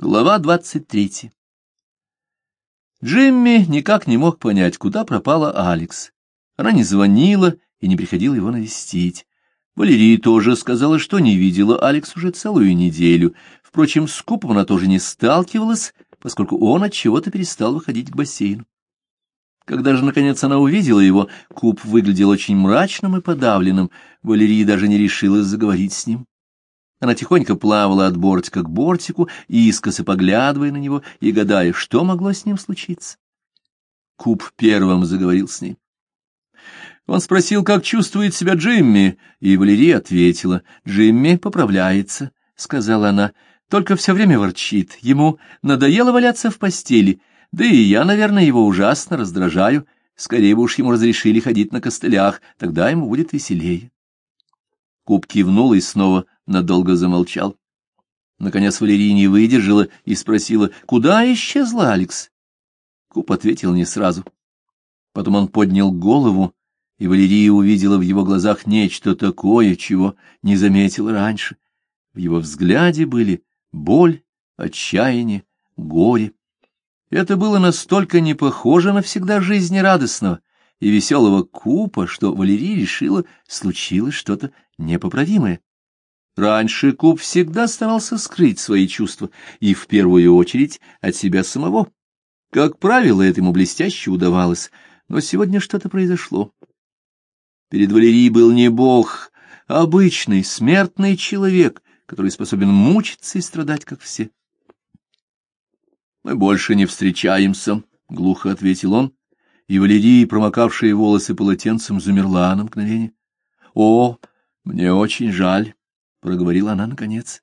Глава двадцать третья. Джимми никак не мог понять, куда пропала Алекс. Она не звонила и не приходила его навестить. Валерия тоже сказала, что не видела Алекс уже целую неделю. Впрочем, с Купом она тоже не сталкивалась, поскольку он от чего-то перестал выходить к бассейну. Когда же, наконец, она увидела его, Куп выглядел очень мрачным и подавленным. Валерия даже не решилась заговорить с ним. Она тихонько плавала от бортика к бортику, искоса поглядывая на него и гадая, что могло с ним случиться. Куб первым заговорил с ней. Он спросил, как чувствует себя Джимми, и Валерия ответила. «Джимми поправляется», — сказала она, — «только все время ворчит. Ему надоело валяться в постели, да и я, наверное, его ужасно раздражаю. Скорее бы уж ему разрешили ходить на костылях, тогда ему будет веселее». Куб кивнул и снова надолго замолчал. Наконец Валерия не выдержала и спросила, куда исчезла Алекс? Куб ответил не сразу. Потом он поднял голову, и Валерия увидела в его глазах нечто такое, чего не заметила раньше. В его взгляде были боль, отчаяние, горе. Это было настолько не похоже на всегда жизнерадостного и веселого Купа, что Валерия решила, случилось что-то непоправимое. Раньше Куб всегда старался скрыть свои чувства, и в первую очередь от себя самого. Как правило, это ему блестяще удавалось, но сегодня что-то произошло. Перед Валерией был не бог, а обычный, смертный человек, который способен мучиться и страдать, как все. «Мы больше не встречаемся», — глухо ответил он, и Валерия, промокавшая волосы полотенцем, замерла на мгновение. «О, мне очень жаль». — проговорила она наконец.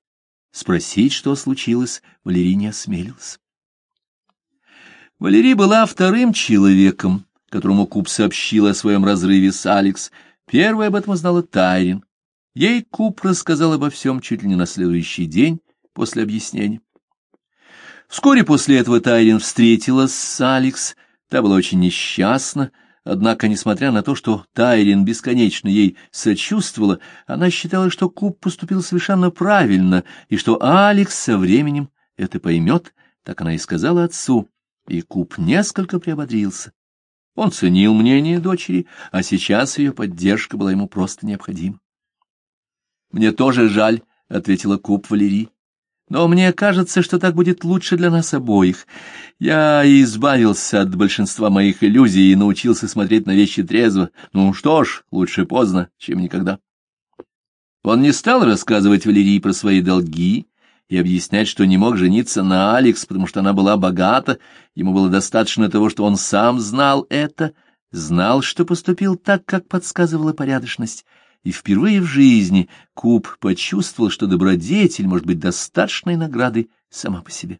Спросить, что случилось, Валерий не осмелился. Валерий была вторым человеком, которому Куб сообщил о своем разрыве с Алекс. Первой об этом знала Тайрин. Ей Куб рассказал обо всем чуть ли не на следующий день после объяснения. Вскоре после этого Тайрин встретилась с Алекс. Та была очень несчастна, Однако, несмотря на то, что Тайрин бесконечно ей сочувствовала, она считала, что Куб поступил совершенно правильно, и что Алекс со временем это поймет, так она и сказала отцу, и Куб несколько приободрился. Он ценил мнение дочери, а сейчас ее поддержка была ему просто необходима. — Мне тоже жаль, — ответила Куб Валерий. Но мне кажется, что так будет лучше для нас обоих. Я избавился от большинства моих иллюзий и научился смотреть на вещи трезво. Ну что ж, лучше поздно, чем никогда. Он не стал рассказывать Валерии про свои долги и объяснять, что не мог жениться на Алекс, потому что она была богата. Ему было достаточно того, что он сам знал это, знал, что поступил так, как подсказывала порядочность, и впервые в жизни Куб почувствовал, что добродетель может быть достаточной наградой сама по себе.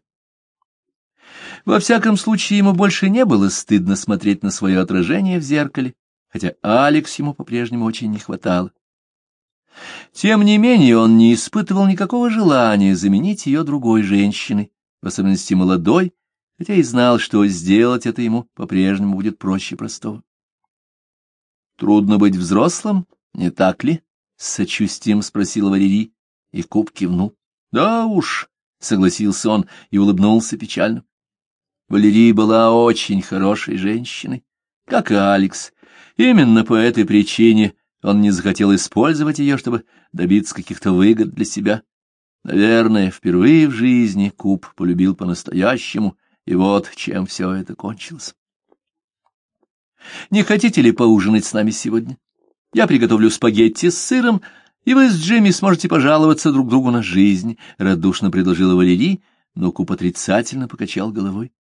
Во всяком случае, ему больше не было стыдно смотреть на свое отражение в зеркале, хотя Алекс ему по-прежнему очень не хватало. Тем не менее, он не испытывал никакого желания заменить ее другой женщиной, в особенности молодой, хотя и знал, что сделать это ему по-прежнему будет проще простого. Трудно быть взрослым не так ли? — с сочувствием спросил Валерий, и Куб кивнул. — Да уж, — согласился он и улыбнулся печально. Валерия была очень хорошей женщиной, как и Алекс. Именно по этой причине он не захотел использовать ее, чтобы добиться каких-то выгод для себя. Наверное, впервые в жизни Куб полюбил по-настоящему, и вот чем все это кончилось. — Не хотите ли поужинать с нами сегодня? Я приготовлю спагетти с сыром, и вы с Джимми сможете пожаловаться друг другу на жизнь, — радушно предложила Валерий, но Куб отрицательно покачал головой.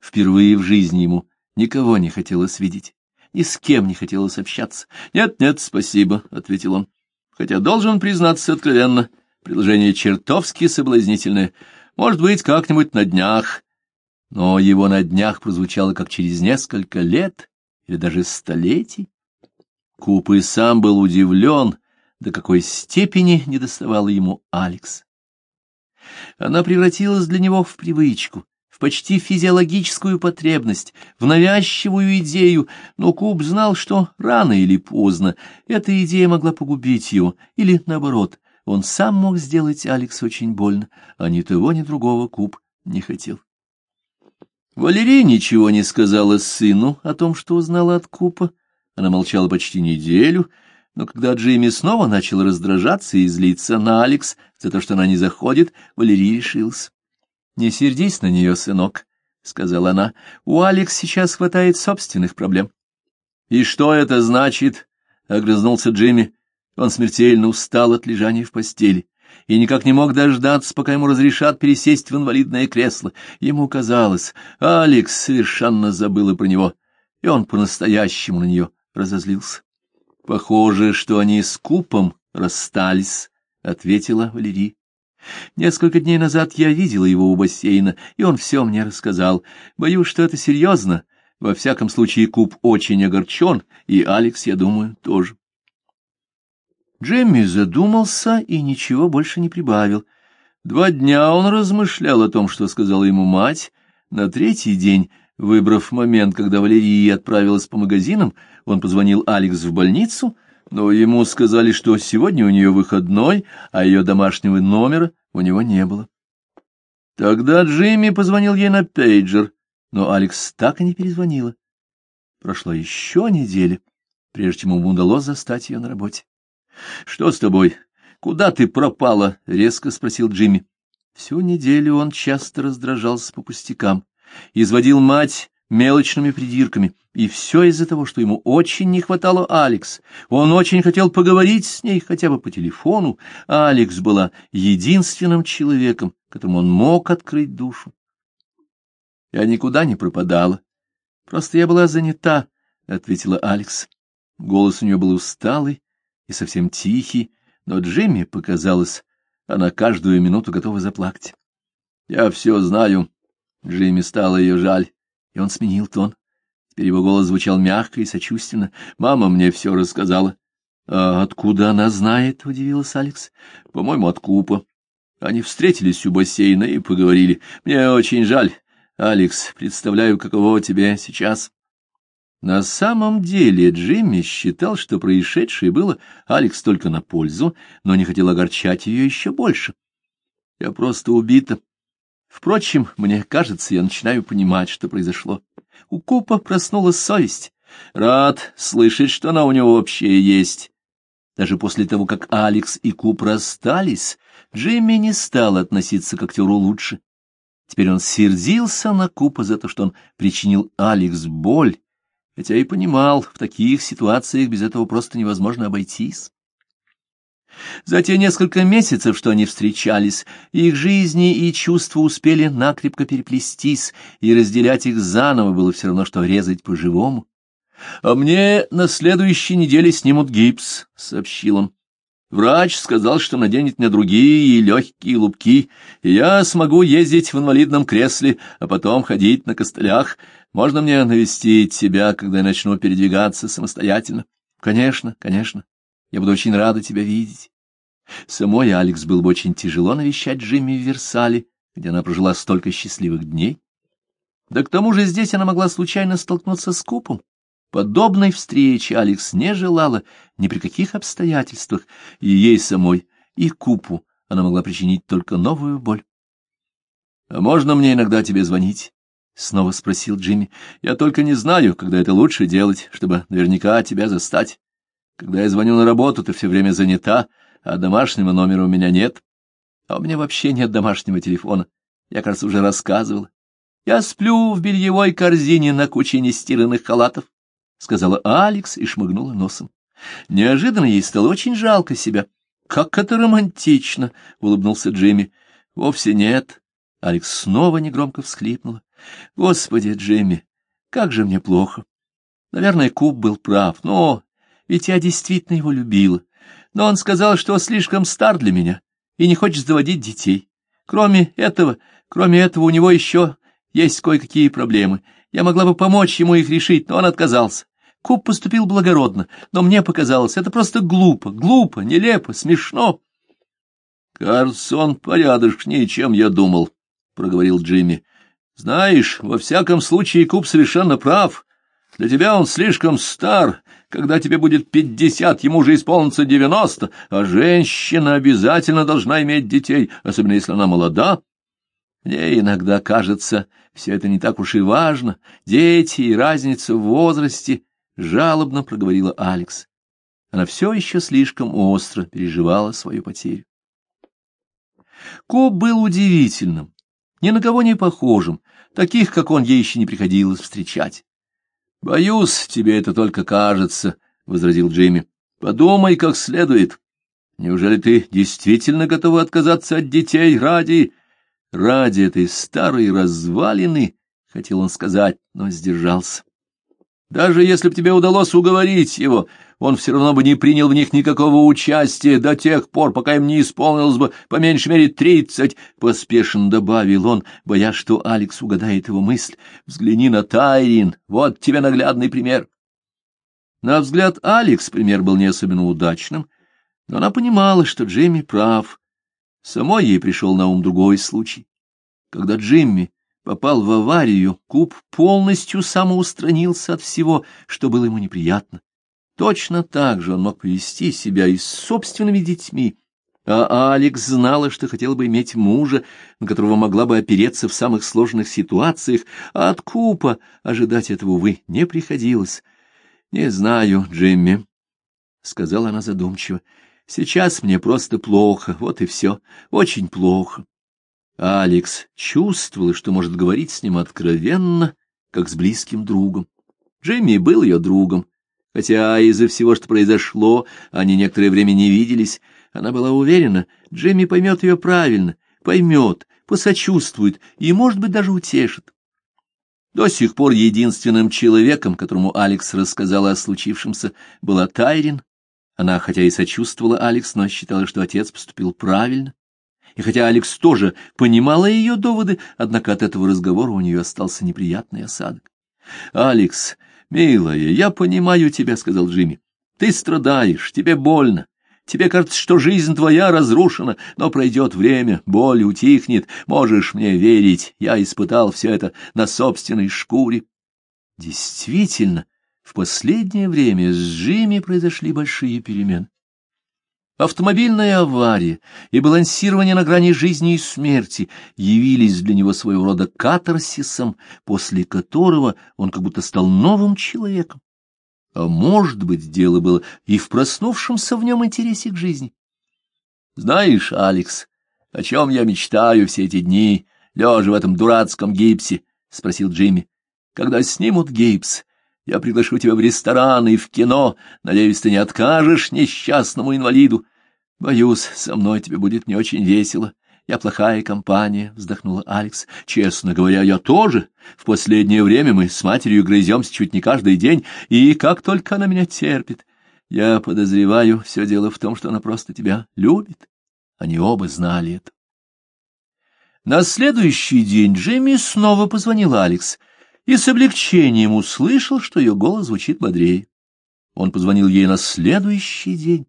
Впервые в жизни ему никого не хотелось видеть, ни с кем не хотелось общаться. «Нет, нет, спасибо», — ответил он. «Хотя должен признаться откровенно, предложение чертовски соблазнительное. Может быть, как-нибудь на днях». Но его на днях прозвучало как через несколько лет или даже столетий. Куп и сам был удивлен, до какой степени недоставала ему Алекс. Она превратилась для него в привычку, в почти физиологическую потребность, в навязчивую идею, но Куб знал, что рано или поздно эта идея могла погубить его, или, наоборот, Он сам мог сделать Алекс очень больно, а ни того, ни другого Куб не хотел. Валерия ничего не сказала сыну о том, что узнала от Купа. Она молчала почти неделю, но когда Джимми снова начал раздражаться и злиться на Алекс за то, что она не заходит, Валерия решилась. — Не сердись на нее, сынок, — сказала она. — У Алекс сейчас хватает собственных проблем. — И что это значит? — огрызнулся Джимми. Он смертельно устал от лежания в постели и никак не мог дождаться, пока ему разрешат пересесть в инвалидное кресло. Ему казалось, Алекс совершенно забыла про него, и он по-настоящему на нее разозлился. — Похоже, что они с Купом расстались, — ответила Валерий. Несколько дней назад я видела его у бассейна, и он все мне рассказал. Боюсь, что это серьезно. Во всяком случае, Куб очень огорчен, и Алекс, я думаю, тоже. Джемми задумался и ничего больше не прибавил. Два дня он размышлял о том, что сказала ему мать. На третий день, выбрав момент, когда Валерия отправилась по магазинам, он позвонил Алекс в больницу, но ему сказали, что сегодня у нее выходной, а ее домашнего номера у него не было. Тогда Джимми позвонил ей на пейджер, но Алекс так и не перезвонила. Прошла еще неделя, прежде чем ему удалось застать ее на работе. — Что с тобой? Куда ты пропала? — резко спросил Джимми. Всю неделю он часто раздражался по пустякам, изводил мать мелочными придирками, и все из-за того, что ему очень не хватало Алекс. Он очень хотел поговорить с ней хотя бы по телефону. Алекс была единственным человеком, которому он мог открыть душу. Я никуда не пропадала. Просто я была занята, — ответила Алекс. Голос у нее был усталый, и совсем тихий, но Джимми показалось, она каждую минуту готова заплакать. — Я все знаю. Джимми стало ее жаль, и он сменил тон. Теперь его голос звучал мягко и сочувственно. Мама мне все рассказала. — А откуда она знает? — удивилась Алекс. — По-моему, от Купа. Они встретились у бассейна и поговорили. Мне очень жаль. Алекс, представляю, каково тебе сейчас. На самом деле Джимми считал, что происшедшее было Алекс только на пользу, но не хотел огорчать ее еще больше. Я просто убита. Впрочем, мне кажется, я начинаю понимать, что произошло. У Купа проснулась совесть. Рад слышать, что она у него вообще есть. Даже после того, как Алекс и Куп расстались, Джимми не стал относиться к актеру лучше. Теперь он сердился на Купа за то, что он причинил Алекс боль, хотя и понимал, в таких ситуациях без этого просто невозможно обойтись. За те несколько месяцев, что они встречались, их жизни и чувства успели накрепко переплестись, и разделять их заново было все равно, что резать по-живому. — А мне на следующей неделе снимут гипс, — сообщил он. Врач сказал, что наденет мне другие легкие лупки, и я смогу ездить в инвалидном кресле, а потом ходить на костылях. Можно мне навестить тебя, когда я начну передвигаться самостоятельно? Конечно, конечно. Я буду очень рада тебя видеть. Самой Алекс было бы очень тяжело навещать Джимми в Версале, где она прожила столько счастливых дней. Да к тому же здесь она могла случайно столкнуться с Купом. Подобной встречи Алекс не желала ни при каких обстоятельствах, и ей самой, и Купу она могла причинить только новую боль. — А можно мне иногда тебе звонить? — снова спросил Джимми. — Я только не знаю, когда это лучше делать, чтобы наверняка тебя застать. Когда я звоню на работу, ты все время занята, а домашнего номера у меня нет. А у меня вообще нет домашнего телефона. Я, кажется, уже рассказывал. Я сплю в бельевой корзине на куче нестиранных халатов сказала Алекс и шмыгнула носом. Неожиданно ей стало очень жалко себя. «Как это романтично!» — улыбнулся Джимми. «Вовсе нет». Алекс снова негромко всхлипнула. «Господи, Джимми, как же мне плохо!» Наверное, Куб был прав, но ведь я действительно его любила. Но он сказал, что слишком стар для меня и не хочет заводить детей. Кроме этого, кроме этого у него еще есть кое-какие проблемы. Я могла бы помочь ему их решить, но он отказался. Куб поступил благородно, но мне показалось, это просто глупо, глупо, нелепо, смешно. — Кажется, порядочнее, чем я думал, — проговорил Джимми. — Знаешь, во всяком случае, Куб совершенно прав. Для тебя он слишком стар. Когда тебе будет пятьдесят, ему уже исполнится девяносто, а женщина обязательно должна иметь детей, особенно если она молода. Мне иногда кажется, все это не так уж и важно. Дети и разница в возрасте, — жалобно проговорила Алекс. Она все еще слишком остро переживала свою потерю. Коб был удивительным, ни на кого не похожим, таких, как он, ей еще не приходилось встречать. — Боюсь, тебе это только кажется, — возразил Джимми. — Подумай как следует. Неужели ты действительно готова отказаться от детей ради... Ради этой старой развалины, — хотел он сказать, но сдержался. Даже если бы тебе удалось уговорить его, он все равно бы не принял в них никакого участия до тех пор, пока им не исполнилось бы по меньшей мере тридцать, — поспешно добавил он, боясь, что Алекс угадает его мысль. — Взгляни на Тайрин, вот тебе наглядный пример. На взгляд Алекс пример был не особенно удачным, но она понимала, что Джимми прав. Самой ей пришел на ум другой случай. Когда Джимми попал в аварию, Куб полностью самоустранился от всего, что было ему неприятно. Точно так же он мог повести себя и с собственными детьми, а Алекс знала, что хотела бы иметь мужа, на которого могла бы опереться в самых сложных ситуациях, а от Купа ожидать этого, увы, не приходилось. — Не знаю, Джимми, — сказала она задумчиво, — сейчас мне просто плохо, вот и все, очень плохо. Алекс чувствовала, что может говорить с ним откровенно, как с близким другом. Джимми был ее другом, хотя из-за всего, что произошло, они некоторое время не виделись. Она была уверена, Джимми поймет ее правильно, поймет, посочувствует и, может быть, даже утешит. До сих пор единственным человеком, которому Алекс рассказала о случившемся, была Тайрин. Она, хотя и сочувствовала Алекс, но считала, что отец поступил правильно. И хотя Алекс тоже понимала ее доводы, однако от этого разговора у нее остался неприятный осадок. — Алекс, милая, я понимаю тебя, — сказал Джимми. — Ты страдаешь, тебе больно. Тебе кажется, что жизнь твоя разрушена, но пройдет время, боль утихнет. Можешь мне верить, я испытал все это на собственной шкуре. Действительно, в последнее время с Джимми произошли большие перемены. Автомобильная авария и балансирование на грани жизни и смерти явились для него своего рода катарсисом, после которого он как будто стал новым человеком. А может быть, дело было и в проснувшемся в нем интересе к жизни. Знаешь, Алекс, о чем я мечтаю все эти дни, лежа в этом дурацком гипсе? — спросил Джимми. — Когда снимут гипс, я приглашу тебя в ресторан и в кино. Надеюсь, ты не откажешь несчастному инвалиду. Боюсь, со мной тебе будет не очень весело. Я плохая компания, — вздохнула Алекс. Честно говоря, я тоже. В последнее время мы с матерью грыземся чуть не каждый день, и как только она меня терпит. Я подозреваю, все дело в том, что она просто тебя любит. Они оба знали это. На следующий день Джимми снова позвонил Алекс — и с облегчением услышал, что ее голос звучит бодрее. Он позвонил ей на следующий день.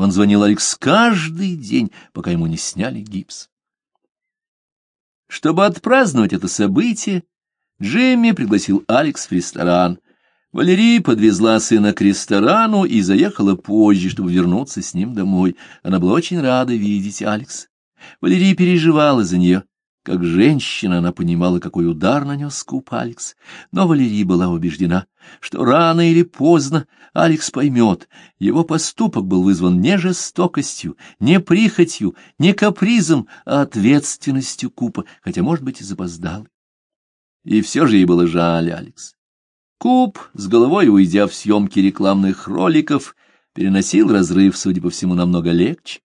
Он звонил Алекс каждый день, пока ему не сняли гипс. Чтобы отпраздновать это событие, Джимми пригласил Алекс в ресторан. Валерия подвезла сына к ресторану и заехала позже, чтобы вернуться с ним домой. Она была очень рада видеть Алекс. Валерия переживала за нее. Как женщина она понимала, какой удар нанес Куб Алекс, но Валерия была убеждена, что рано или поздно Алекс поймет, его поступок был вызван не жестокостью, не прихотью, не капризом, а ответственностью Купа, хотя, может быть, и запоздал. И все же ей было жаль Алекс. Куб, с головой уйдя в съемки рекламных роликов, переносил разрыв, судя по всему, намного легче.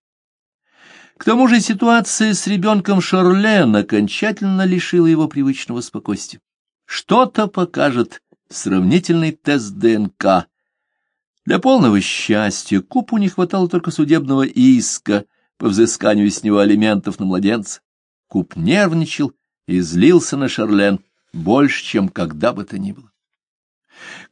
К тому же ситуация с ребенком Шарлен окончательно лишила его привычного спокойствия. Что-то покажет сравнительный тест ДНК. Для полного счастья Купу не хватало только судебного иска по взысканию с него алиментов на младенца. Куп нервничал и злился на Шарлен больше, чем когда бы то ни было.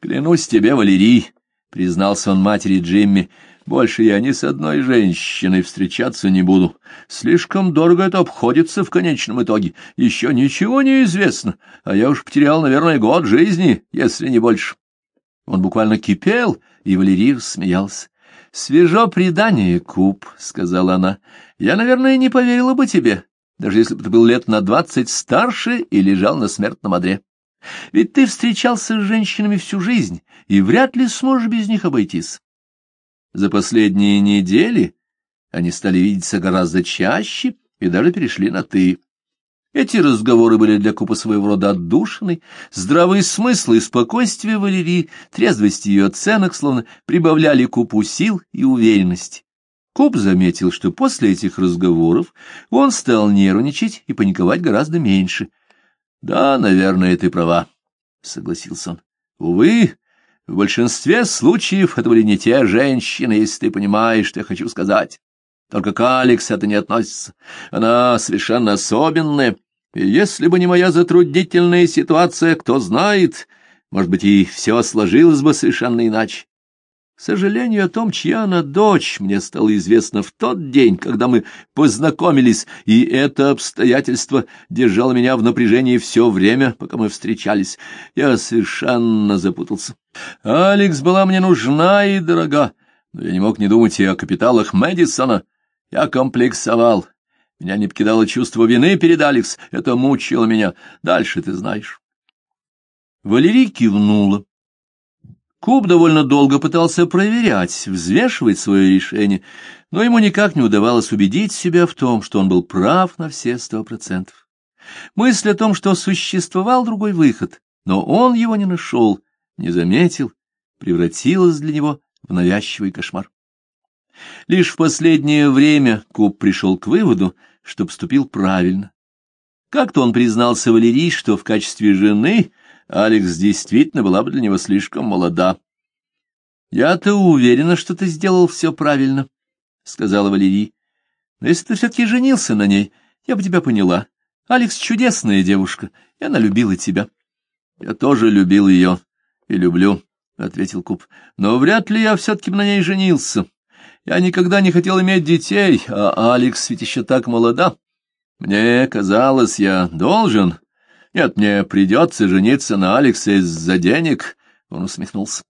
«Клянусь тебе, Валерий», — признался он матери Джимми, — больше я ни с одной женщиной встречаться не буду. Слишком дорого это обходится в конечном итоге. Еще ничего не известно, а я уж потерял, наверное, год жизни, если не больше. Он буквально кипел и Валерий рассмеялся. — Свежо предание, Куб, — сказала она. — Я, наверное, не поверила бы тебе, даже если бы ты был лет на двадцать старше и лежал на смертном одре. Ведь ты встречался с женщинами всю жизнь, и вряд ли сможешь без них обойтись. За последние недели они стали видеться гораздо чаще и даже перешли на «ты». Эти разговоры были для Купа своего рода отдушиной, здравый смысл и спокойствие Валерии, трезвость ее оценок словно прибавляли Купу сил и уверенности. Куп заметил, что после этих разговоров он стал нервничать и паниковать гораздо меньше. — Да, наверное, ты права, — согласился он. — Увы, в большинстве случаев это были не те женщины, если ты понимаешь, что я хочу сказать. Только к Алекс это не относится. Она совершенно особенная, и если бы не моя затруднительная ситуация, кто знает, может быть, и все сложилось бы совершенно иначе. К сожалению, о том, чья она дочь, мне стало известно в тот день, когда мы познакомились, и это обстоятельство держало меня в напряжении все время, пока мы встречались. Я совершенно запутался. Алекс была мне нужна и дорога, но я не мог не думать и о капиталах Мэдисона. Я комплексовал. Меня не покидало чувство вины перед Алекс. Это мучило меня. Дальше ты знаешь. Валерий кивнула. Куб довольно долго пытался проверять, взвешивать свое решение, но ему никак не удавалось убедить себя в том, что он был прав на все сто процентов. Мысль о том, что существовал другой выход, но он его не нашел, не заметил, превратилась для него в навязчивый кошмар. Лишь в последнее время Куб пришел к выводу, что поступил правильно. Как-то он признался Валерии, что в качестве жены Алекс действительно была бы для него слишком молода. «Я-то уверена, что ты сделал все правильно», — сказала Валерий. «Но если ты все-таки женился на ней, я бы тебя поняла. Алекс чудесная девушка, и она любила тебя». «Я тоже любил ее и люблю», — ответил Куб. «Но вряд ли я все-таки на ней женился. Я никогда не хотел иметь детей, а Алекс ведь еще так молода. Мне казалось, я должен. Нет, мне придется жениться на Алексе из-за денег. Он усмехнулся.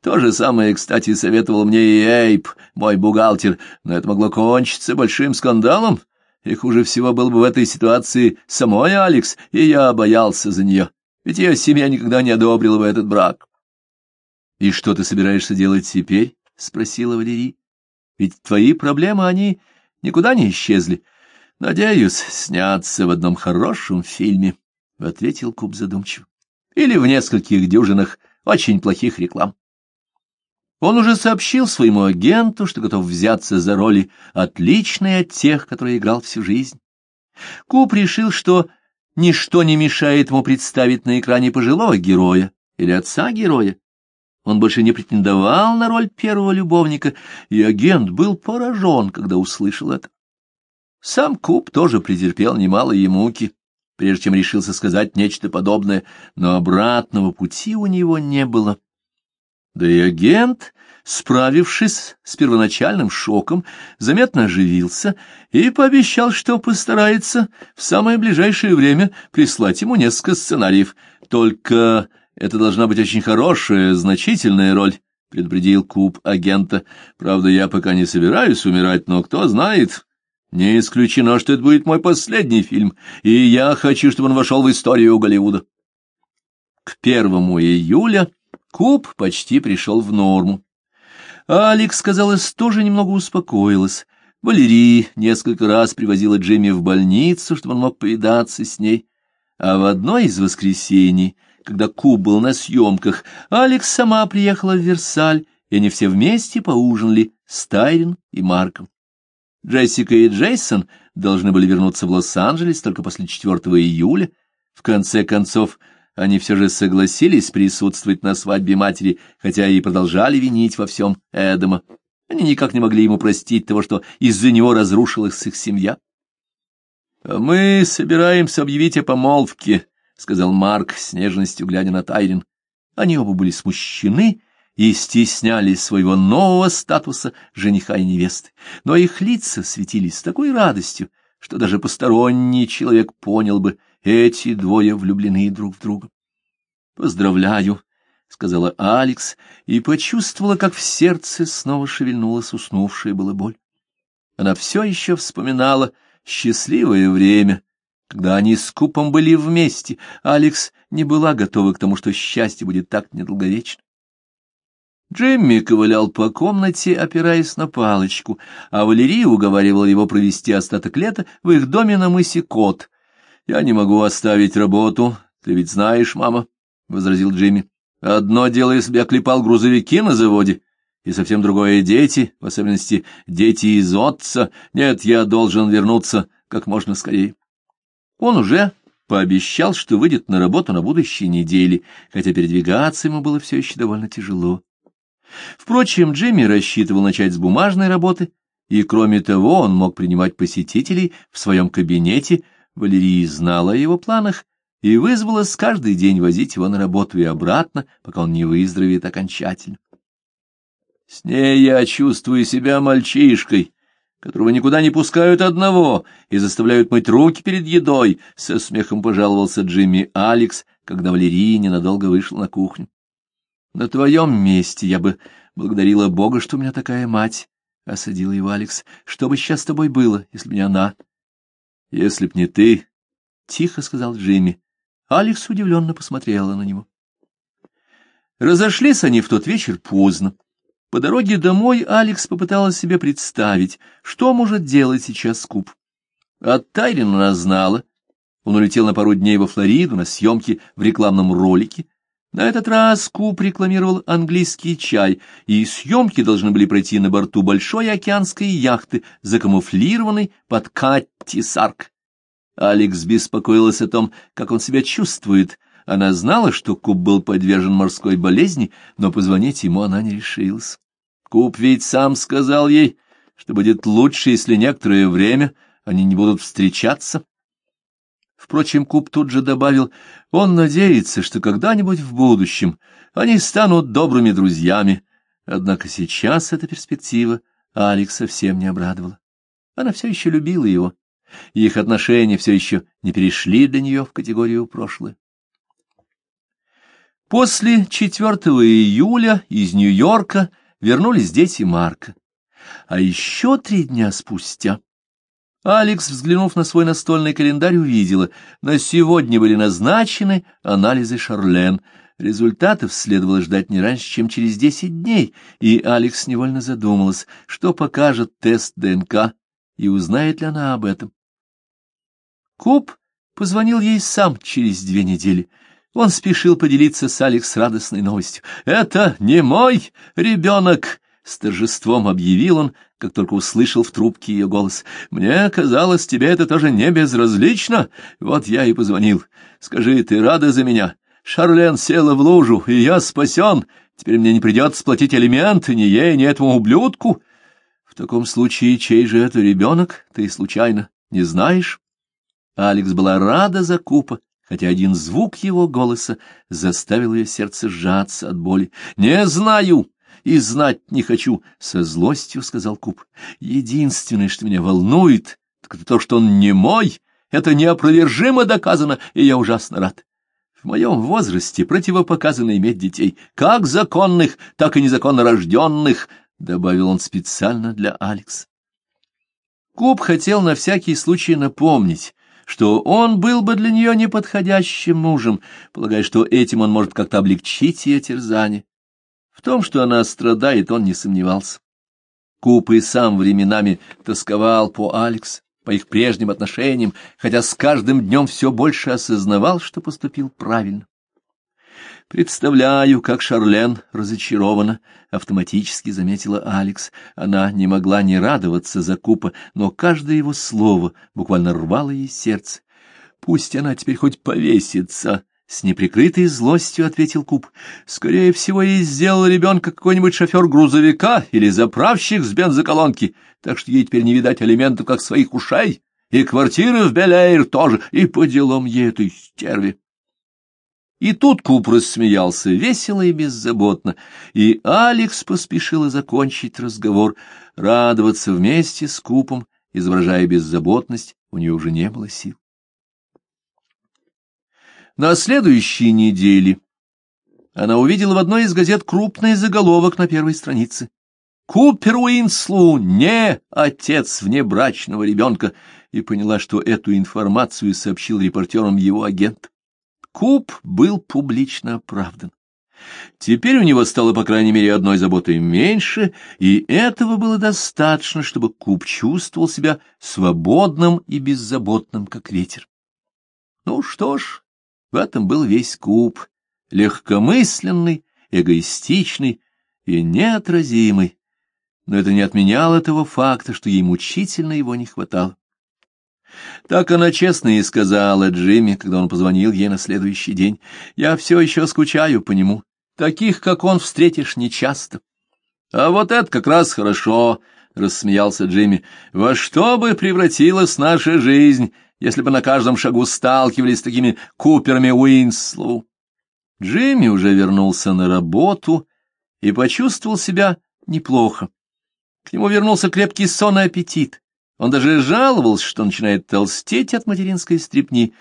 То же самое, кстати, советовал мне и Эйп, мой бухгалтер, но это могло кончиться большим скандалом. И хуже всего было бы в этой ситуации самой Алекс, и я боялся за нее, ведь ее семья никогда не одобрила бы этот брак. — И что ты собираешься делать теперь? — спросила Валерий. Ведь твои проблемы, они никуда не исчезли. Надеюсь, снятся в одном хорошем фильме, — ответил Куб задумчиво. Или в нескольких дюжинах очень плохих реклам. Он уже сообщил своему агенту, что готов взяться за роли, отличные от тех, которые играл всю жизнь. Куб решил, что ничто не мешает ему представить на экране пожилого героя или отца героя, он больше не претендовал на роль первого любовника, и агент был поражен, когда услышал это. Сам Куб тоже претерпел немалые муки, прежде чем решился сказать нечто подобное, но обратного пути у него не было. Да и агент, справившись с первоначальным шоком, заметно оживился и пообещал, что постарается в самое ближайшее время прислать ему несколько сценариев. Только это должна быть очень хорошая, значительная роль, — предупредил Куб агента. Правда, я пока не собираюсь умирать, но кто знает. Не исключено, что это будет мой последний фильм, и я хочу, чтобы он вошел в историю Голливуда. К первому июля Куб почти пришел в норму. Алекс, казалось, тоже немного успокоилась. Валерий несколько раз привозила Джимми в больницу, чтобы он мог повидаться с ней. А в одно из воскресений когда Куб был на съемках, Алекс сама приехала в Версаль, и они все вместе поужинали с Тайрин и Марком. Джессика и Джейсон должны были вернуться в Лос-Анджелес только после 4 июля. В конце концов, они все же согласились присутствовать на свадьбе матери, хотя и продолжали винить во всем Эдама. Они никак не могли ему простить того, что из-за него разрушилась их семья. «Мы собираемся объявить о помолвке», — сказал Марк с нежностью, глядя на Тайрин. Они оба были смущены и стеснялись своего нового статуса жениха и невесты, но их лица светились с такой радостью, что даже посторонний человек понял бы, эти двое влюблены друг в друга. — Поздравляю, — сказала Алекс, и почувствовала, как в сердце снова шевельнулась уснувшая была боль. Она все еще вспоминала счастливое время, когда они с Купом были вместе. Алекс не была готова к тому, что счастье будет так недолговечно. Джимми ковылял по комнате, опираясь на палочку, а Валерия уговаривала его провести остаток лета в их доме на мысе Кот. «Я не могу оставить работу, ты ведь знаешь, мама», — возразил Джимми. «Одно дело, если я клепал грузовики на заводе, и совсем другое — дети, в особенности дети из отца. Нет, я должен вернуться как можно скорее». Он уже пообещал, что выйдет на работу на будущей неделе, хотя передвигаться ему было все еще довольно тяжело. Впрочем, Джимми рассчитывал начать с бумажной работы, и, кроме того, он мог принимать посетителей в своем кабинете. Валерия знала о его планах и вызвалась каждый день возить его на работу и обратно, пока он не выздоровеет окончательно. С ней я чувствую себя мальчишкой, которого никуда не пускают одного и заставляют мыть руки перед едой, — со смехом пожаловался Джимми Алекс, когда Валерия ненадолго вышла на кухню. На твоем месте я бы благодарила Бога, что у меня такая мать, — осадил его Алекс. — Что бы сейчас с тобой было, если бы не она? — Если б не ты, — тихо сказал Джимми. Алекс удивленно посмотрела на него. Разошлись они в тот вечер поздно. По дороге домой Алекс попыталась себе представить, что может делать сейчас Скуп. От Тайрина она знала. Он улетел на пару дней во Флориду на съемки в рекламном ролике, на этот раз Куб рекламировал английский чай, и съемки должны были пройти на борту большой океанской яхты, закамуфлированной под Катти Сарк. Алекс беспокоилась о том, как он себя чувствует. Она знала, что Куб был подвержен морской болезни, но позвонить ему она не решилась. Куб ведь сам сказал ей, что будет лучше, если некоторое время они не будут встречаться. Впрочем, Куб тут же добавил, он надеется, что когда-нибудь в будущем они станут добрыми друзьями. Однако сейчас эта перспектива Алекс совсем не обрадовала. Она все еще любила его, и их отношения все еще не перешли для нее в категорию прошлое. После 4 июля из Нью-Йорка вернулись дети Марка. А еще три дня спустя Алекс, взглянув на свой настольный календарь, увидела, на сегодня были назначены анализы Шарлен. Результатов следовало ждать не раньше, чем через десять дней, и Алекс невольно задумалась, что покажет тест ДНК, и узнает ли она об этом. Куб позвонил ей сам через две недели. Он спешил поделиться с Алекс радостной новостью. «Это не мой ребенок!» — с торжеством объявил он, как только услышал в трубке ее голос. «Мне казалось, тебе это тоже не безразлично. Вот я и позвонил. Скажи, ты рада за меня? Шарлен села в лужу, и я спасен. Теперь мне не придется платить алименты ни ей, ни этому ублюдку. В таком случае, чей же это ребенок, ты случайно не знаешь?» Алекс была рада за Купа, хотя один звук его голоса заставил ее сердце сжаться от боли. «Не знаю!» И знать не хочу, — со злостью сказал Куб. Единственное, что меня волнует, так это то, что он не мой. Это неопровержимо доказано, и я ужасно рад. В моем возрасте противопоказано иметь детей, как законных, так и незаконно рожденных, — добавил он специально для Алекс. Куб хотел на всякий случай напомнить, что он был бы для нее неподходящим мужем, полагая, что этим он может как-то облегчить ее терзание. В том, что она страдает, он не сомневался. Куп и сам временами тосковал по Алекс, по их прежним отношениям, хотя с каждым днем все больше осознавал, что поступил правильно. «Представляю, как Шарлен разочарована», — автоматически заметила Алекс. Она не могла не радоваться за Купа, но каждое его слово буквально рвало ей сердце. «Пусть она теперь хоть повесится», с неприкрытой злостью ответил Куб. Скорее всего, ей сделал ребенка какой-нибудь шофер грузовика или заправщик с бензоколонки, так что ей теперь не видать алиментов, как своих ушей. И квартиры в Беляйр тоже, и по делам ей этой стерви. И тут Куб рассмеялся весело и беззаботно, и Алекс поспешила закончить разговор. Радоваться вместе с Купом, изображая беззаботность, у нее уже не было сил. На следующей неделе она увидела в одной из газет крупный заголовок на первой странице. «Купер Уинслу не отец внебрачного ребенка», и поняла, что эту информацию сообщил репортерам его агент. Куп был публично оправдан. Теперь у него стало, по крайней мере, одной заботой меньше, и этого было достаточно, чтобы Куб чувствовал себя свободным и беззаботным, как ветер. Ну что ж, в этом был весь Куб, легкомысленный, эгоистичный и неотразимый, но это не отменяло того факта, что ей мучительно его не хватало. Так она честно и сказала Джимми, когда он позвонил ей на следующий день. «Я все еще скучаю по нему. Таких, как он, встретишь нечасто». «А вот это как раз хорошо», — рассмеялся Джимми. «Во что бы превратилась наша жизнь, если бы на каждом шагу сталкивались с такими Куперами Уинслоу?» Джимми уже вернулся на работу и почувствовал себя неплохо. К нему вернулся крепкий сон и аппетит. Он даже жаловался, что начинает толстеть от материнской стряпни.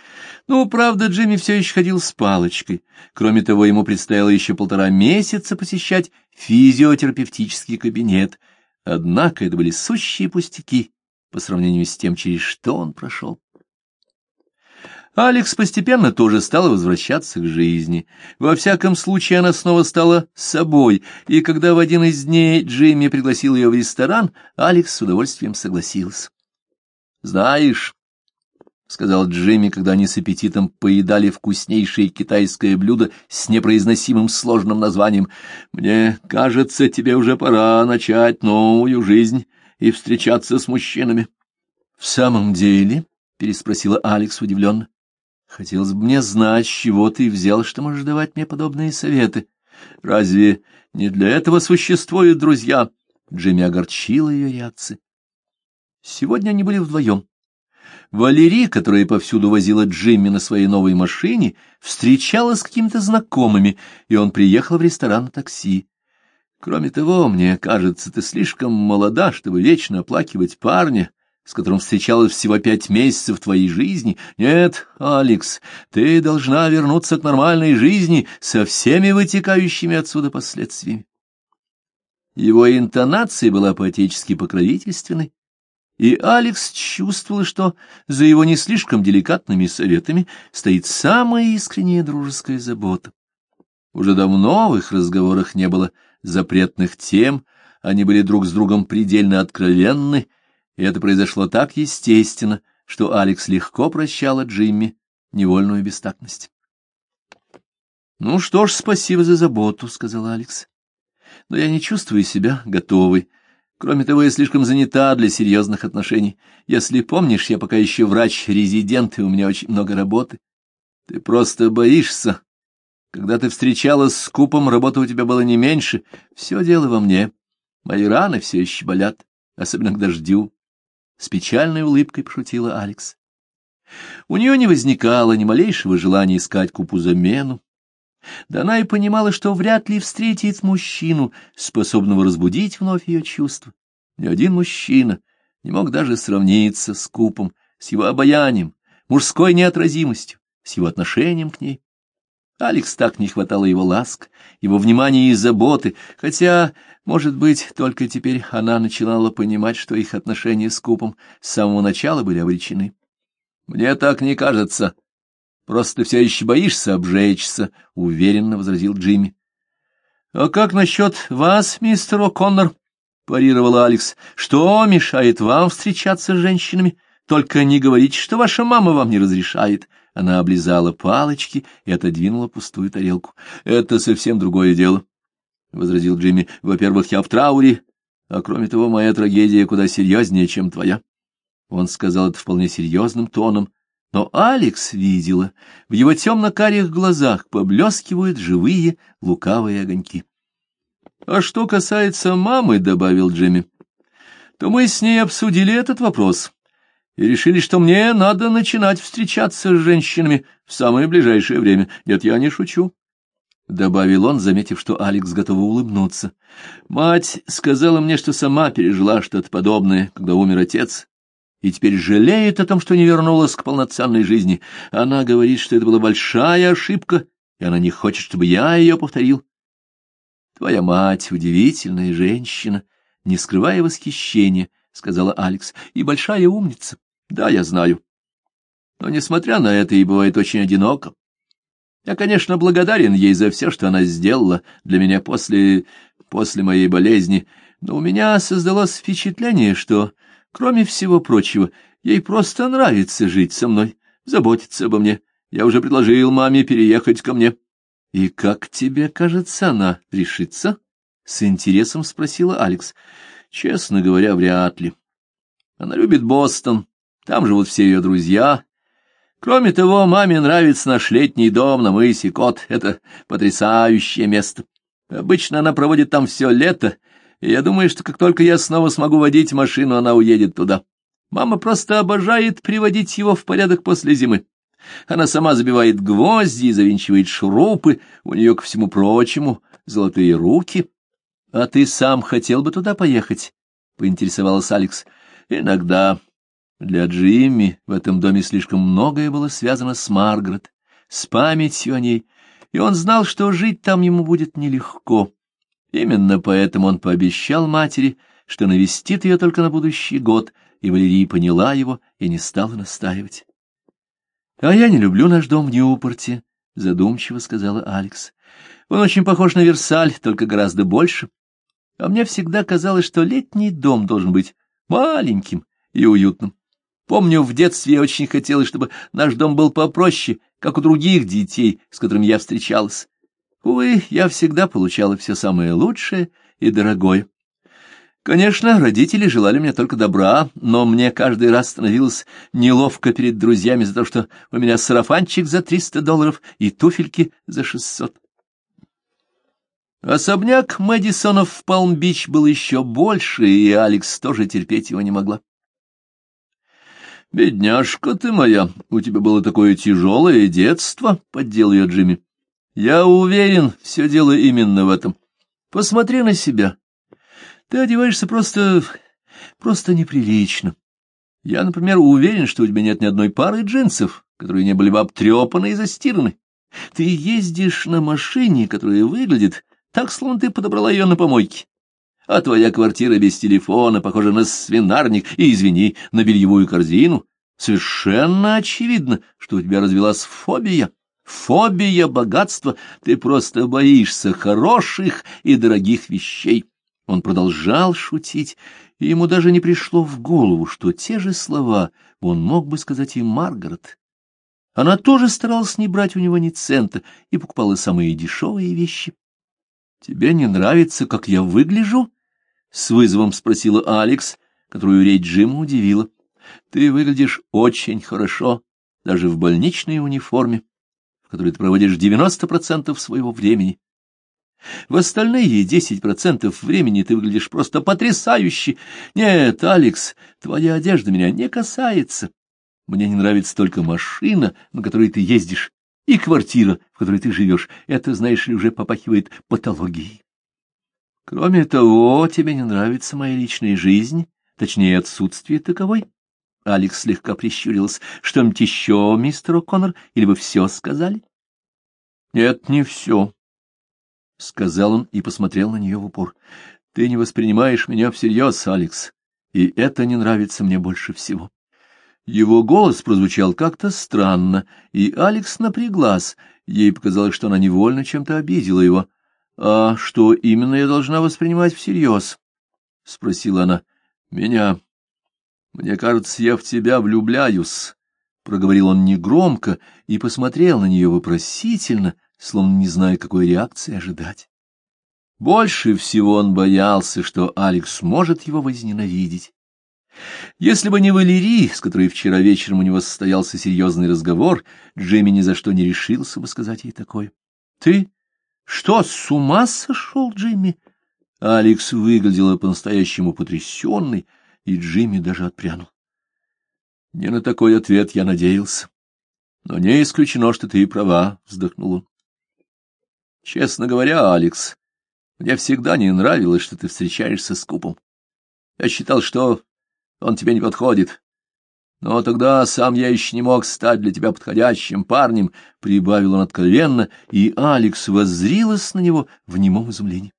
Ну, правда, Джимми все еще ходил с палочкой. Кроме того, ему предстояло еще полтора месяца посещать физиотерапевтический кабинет. Однако это были сущие пустяки по сравнению с тем, через что он прошел. Алекс постепенно тоже стала возвращаться к жизни. Во всяком случае, она снова стала собой, и когда в один из дней Джимми пригласил ее в ресторан, Алекс с удовольствием согласился. «Знаешь», — сказал Джимми, когда они с аппетитом поедали вкуснейшее китайское блюдо с непроизносимым сложным названием, «мне кажется, тебе уже пора начать новую жизнь и встречаться с мужчинами». «В самом деле?» — переспросила Алекс удивленно. Хотелось бы мне знать, с чего ты взял, что можешь давать мне подобные советы. Разве не для этого существуют друзья? Джимми огорчила ее реакция. Сегодня они были вдвоем. Валерий, которая повсюду возила Джимми на своей новой машине, встречалась с какими-то знакомыми, и он приехал в ресторан на такси. Кроме того, мне кажется, ты слишком молода, чтобы вечно оплакивать парня, с которым встречалась всего пять месяцев твоей жизни. Нет, Алекс, ты должна вернуться к нормальной жизни со всеми вытекающими отсюда последствиями. Его интонация была поэтически покровительственной, и Алекс чувствовал, что за его не слишком деликатными советами стоит самая искренняя дружеская забота. Уже давно в их разговорах не было запретных тем, они были друг с другом предельно откровенны, и это произошло так естественно, что Алекс легко прощала Джимми невольную бестактность. «Ну что ж, спасибо за заботу», — сказал Алекс. «Но я не чувствую себя готовой. Кроме того, я слишком занята для серьезных отношений. Если помнишь, я пока еще врач-резидент, и у меня очень много работы. Ты просто боишься. Когда ты встречалась с Купом, работы у тебя было не меньше. Все дело во мне. Мои раны все еще болят, особенно к дождю. С печальной улыбкой пошутила Алекс. У нее не возникало ни малейшего желания искать купу замену. Да она и понимала, что вряд ли встретит мужчину, способного разбудить вновь ее чувства. Ни один мужчина не мог даже сравниться с купом, с его обаянием, мужской неотразимостью, с его отношением к ней. Алекс так не хватало его ласк, его внимания и заботы, хотя, может быть, только теперь она начинала понимать, что их отношения с Купом с самого начала были обречены. «Мне так не кажется. Просто ты все еще боишься обжечься», — уверенно возразил Джимми. «А как насчет вас, мистер О'Коннор?» — парировала Алекс. «Что мешает вам встречаться с женщинами? Только не говорите, что ваша мама вам не разрешает». Она облизала палочки и отодвинула пустую тарелку. — Это совсем другое дело, — возразил Джимми. — Во-первых, я в трауре, а кроме того, моя трагедия куда серьезнее, чем твоя. Он сказал это вполне серьезным тоном, но Алекс видела, в его темно-карих глазах поблескивают живые лукавые огоньки. — А что касается мамы, — добавил Джимми, — то мы с ней обсудили этот вопрос и решили, что мне надо начинать встречаться с женщинами в самое ближайшее время. Нет, я не шучу. — добавил он, заметив, что Алекс готова улыбнуться. «Мать сказала мне, что сама пережила что-то подобное, когда умер отец, и теперь жалеет о том, что не вернулась к полноценной жизни. Она говорит, что это была большая ошибка и она не хочет, чтобы я ее повторил. Твоя мать — удивительная женщина, не скрывая восхищения, — сказала Алекс, — и большая умница. Да, я знаю. Но, несмотря на это, ей бывает очень одиноко. Я, конечно, благодарен ей за все, что она сделала для меня после... после моей болезни, но у меня создалось впечатление, что, кроме всего прочего, ей просто нравится жить со мной, заботиться обо мне. Я уже предложил маме переехать ко мне. — И как тебе кажется, она решится? — с интересом спросила Алекс. — Честно говоря, вряд ли. Она любит Бостон, там живут все ее друзья, Кроме того, маме нравится наш летний дом на мысе Кот. Это потрясающее место. Обычно она проводит там все лето, и я думаю, что как только я снова смогу водить машину, она уедет туда. Мама просто обожает приводить его в порядок после зимы. Она сама забивает гвозди и завинчивает шурупы, у нее, ко всему прочему, золотые руки. — А ты сам хотел бы туда поехать? — поинтересовалась Алекс. — Иногда. Для Джимми в этом доме слишком многое было связано с Маргарет, с памятью о ней, и он знал, что жить там ему будет нелегко. Именно поэтому он пообещал матери, что навестит ее только на будущий год, и Валерия поняла его и не стала настаивать. — А я не люблю наш дом в Ньюпорте, — задумчиво сказала Алекс. — Он очень похож на Версаль, только гораздо больше. А мне всегда казалось, что летний дом должен быть маленьким и уютным. Помню, в детстве я очень хотелось, чтобы наш дом был попроще, как у других детей, с которыми я встречалась. Увы, я всегда получала все самое лучшее и дорогое. Конечно, родители желали мне только добра, но мне каждый раз становилось неловко перед друзьями за то, что у меня сарафанчик за триста долларов и туфельки за шестьсот. Особняк Мэдисонов в Палм-Бич был еще больше, и Алекс тоже терпеть его не могла. «Бедняжка ты моя, у тебя было такое тяжелое детство», — поддел ее Джимми. «Я уверен, все дело именно в этом. Посмотри на себя. Ты одеваешься просто... просто неприлично. Я, например, уверен, что у тебя нет ни одной пары джинсов, которые не были бы обтрепаны и застираны. Ты ездишь на машине, которая выглядит так, словно ты подобрала ее на помойке. А твоя квартира без телефона похожа на свинарник и, извини, на бельевую корзину. Совершенно очевидно, что у тебя развелась фобия. Фобия богатства. Ты просто боишься хороших и дорогих вещей. Он продолжал шутить, и ему даже не пришло в голову, что те же слова он мог бы сказать и Маргарет. Она тоже старалась не брать у него ни цента и покупала самые дешевые вещи. — Тебе не нравится, как я выгляжу? с вызовом спросила Алекс, которую речь Джима удивила. — Ты выглядишь очень хорошо, даже в больничной униформе, в которой ты проводишь девяносто процентов своего времени. В остальные десять процентов времени ты выглядишь просто потрясающе. Нет, Алекс, твоя одежда меня не касается. Мне не нравится только машина, на которой ты ездишь, и квартира, в которой ты живешь. Это, знаешь ли, уже попахивает патологией. Кроме того, тебе не нравится моя личная жизнь, точнее, отсутствие таковой. Алекс слегка прищурился. Что-нибудь еще, мистер О'Коннор, или вы все сказали? Нет, не все, — сказал он и посмотрел на нее в упор. Ты не воспринимаешь меня всерьез, Алекс, и это не нравится мне больше всего. Его голос прозвучал как-то странно, и Алекс напряглась. Ей показалось, что она невольно чем-то обидела его. — А что именно я должна воспринимать всерьез? — спросила она. — Меня. Мне кажется, я в тебя влюбляюсь, — проговорил он негромко и посмотрел на нее вопросительно, словно не зная, какой реакции ожидать. Больше всего он боялся, что Алекс может его возненавидеть. Если бы не Валерий, с которой вчера вечером у него состоялся серьезный разговор, Джимми ни за что не решился бы сказать ей такое. — Ты что, с ума сошел Джимми? Алекс выглядела по-настоящему потрясенной, и Джимми даже отпрянул. Не на такой ответ я надеялся. Но не исключено, что ты и права, — вздохнул он. Честно говоря, Алекс, мне всегда не нравилось, что ты встречаешься с Купом. Я считал, что он тебе не подходит. Но тогда сам я еще не мог стать для тебя подходящим парнем, — прибавил он откровенно, и Алекс воззрилась на него в немом изумлении.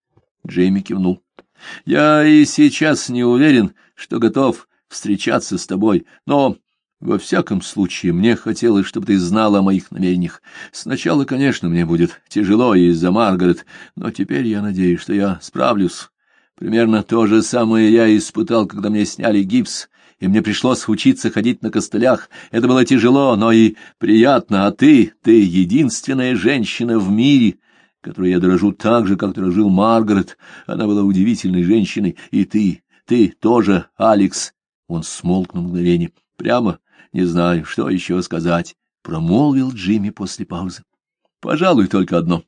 Джейми кивнул. — Я и сейчас не уверен, что готов встречаться с тобой, но во всяком случае, мне хотелось, чтобы ты знал о моих намерениях. Сначала, конечно, мне будет тяжело из-за Маргарет, но теперь я надеюсь, что я справлюсь. Примерно то же самое я испытал, когда мне сняли гипс, и мне пришлось учиться ходить на костылях. Это было тяжело, но и приятно. А ты, ты единственная женщина в мире, которой я дорожу так же, как дорожил Маргарет. Она была удивительной женщиной. И ты, ты тоже, Алекс. Он смолк на мгновение. Прямо не знаю, что еще сказать, — промолвил Джимми после паузы. — Пожалуй, только одно.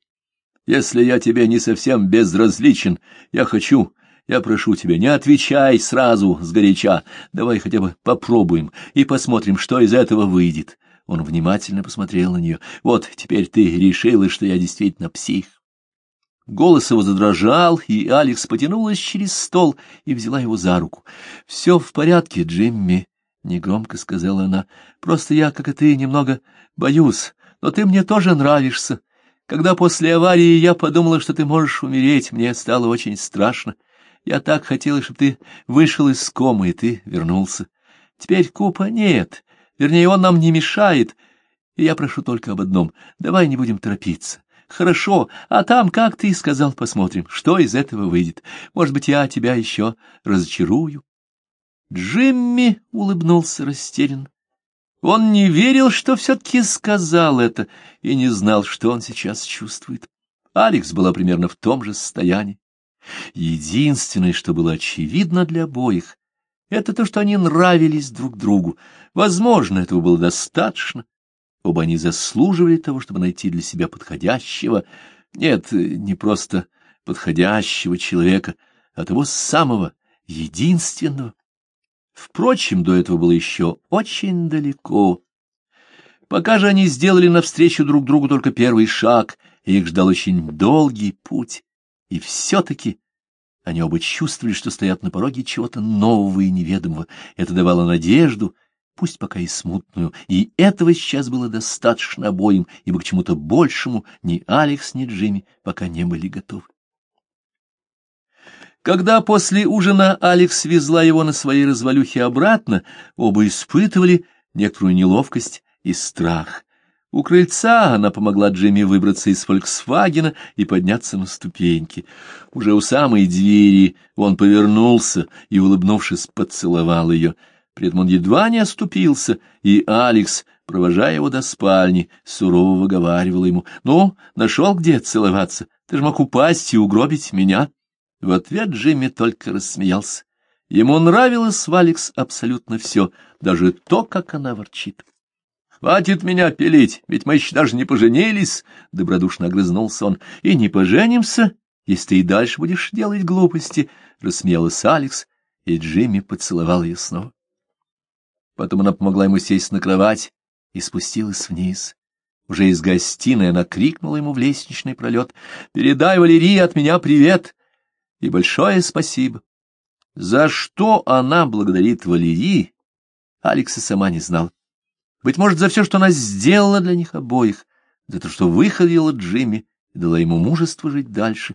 Если я тебе не совсем безразличен, я хочу, я прошу тебя, не отвечай сразу сгоряча. Давай хотя бы попробуем и посмотрим, что из этого выйдет. Он внимательно посмотрел на нее. Вот, теперь ты решила, что я действительно псих. Голос его задрожал, и Алекс потянулась через стол и взяла его за руку. — Все в порядке, Джимми, — негромко сказала она. — Просто я, как и ты, немного боюсь, но ты мне тоже нравишься. Когда после аварии я подумала, что ты можешь умереть, мне стало очень страшно. Я так хотела, чтобы ты вышел из комы, и ты вернулся. Теперь Купа нет, вернее, он нам не мешает, и я прошу только об одном — давай не будем торопиться. Хорошо, а там, как ты сказал, посмотрим, что из этого выйдет. Может быть, я тебя еще разочарую. Джимми улыбнулся растерянно. Он не верил, что все-таки сказал это, и не знал, что он сейчас чувствует. Алекс была примерно в том же состоянии. Единственное, что было очевидно для обоих, это то, что они нравились друг другу. Возможно, этого было достаточно. Оба они заслуживали того, чтобы найти для себя подходящего, нет, не просто подходящего человека, а того самого, единственного. Впрочем, до этого было еще очень далеко. Пока же они сделали навстречу друг другу только первый шаг, и их ждал очень долгий путь. И все-таки они оба чувствовали, что стоят на пороге чего-то нового и неведомого. Это давало надежду, пусть пока и смутную, и этого сейчас было достаточно обоим, ибо к чему-то большему ни Алекс, ни Джимми пока не были готовы. Когда после ужина Алекс везла его на своей развалюхе обратно, оба испытывали некоторую неловкость и страх. У крыльца она помогла Джимми выбраться из «Фольксвагена» и подняться на ступеньки. Уже у самой двери он повернулся и, улыбнувшись, поцеловал ее. При этом едва не оступился, и Алекс, провожая его до спальни, сурово выговаривала ему, «Ну, нашел где целоваться? Ты же мог упасть и угробить меня». В ответ Джимми только рассмеялся. Ему нравилось в Алекс абсолютно все, даже то, как она ворчит. «Хватит меня пилить, ведь мы еще даже не поженились!» — добродушно огрызнулся он. «И не поженимся, если ты и дальше будешь делать глупости!» — рассмеялась Алекс, и Джимми поцеловал ее снова. Потом она помогла ему сесть на кровать и спустилась вниз. Уже из гостиной она крикнула ему в лестничный пролет. «Передай Валерии от меня привет!» И большое спасибо. За что она благодарит Валерии, Алекса сама не знала. Быть может, за все, что она сделала для них обоих, за то, что выходила Джимми и дала ему мужество жить дальше.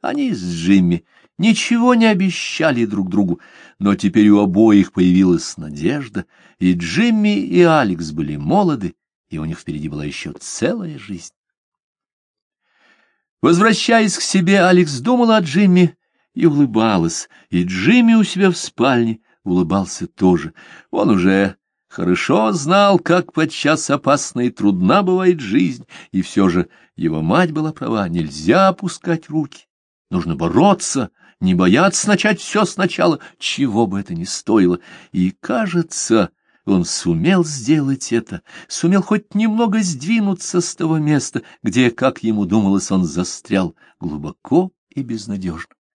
Они с Джимми ничего не обещали друг другу, но теперь у обоих появилась надежда, и Джимми и Алекс были молоды, и у них впереди была еще целая жизнь. Возвращаясь к себе, Алекс думала о Джимми и улыбалась, и Джимми у себя в спальне улыбался тоже. Он уже хорошо знал, как подчас опасна и трудна бывает жизнь, и все же его мать была права, нельзя опускать руки, нужно бороться, не бояться начать все сначала, чего бы это ни стоило, и, кажется, он сумел сделать это, сумел хоть немного сдвинуться с того места, где, как ему думалось, он застрял глубоко и безнадежно.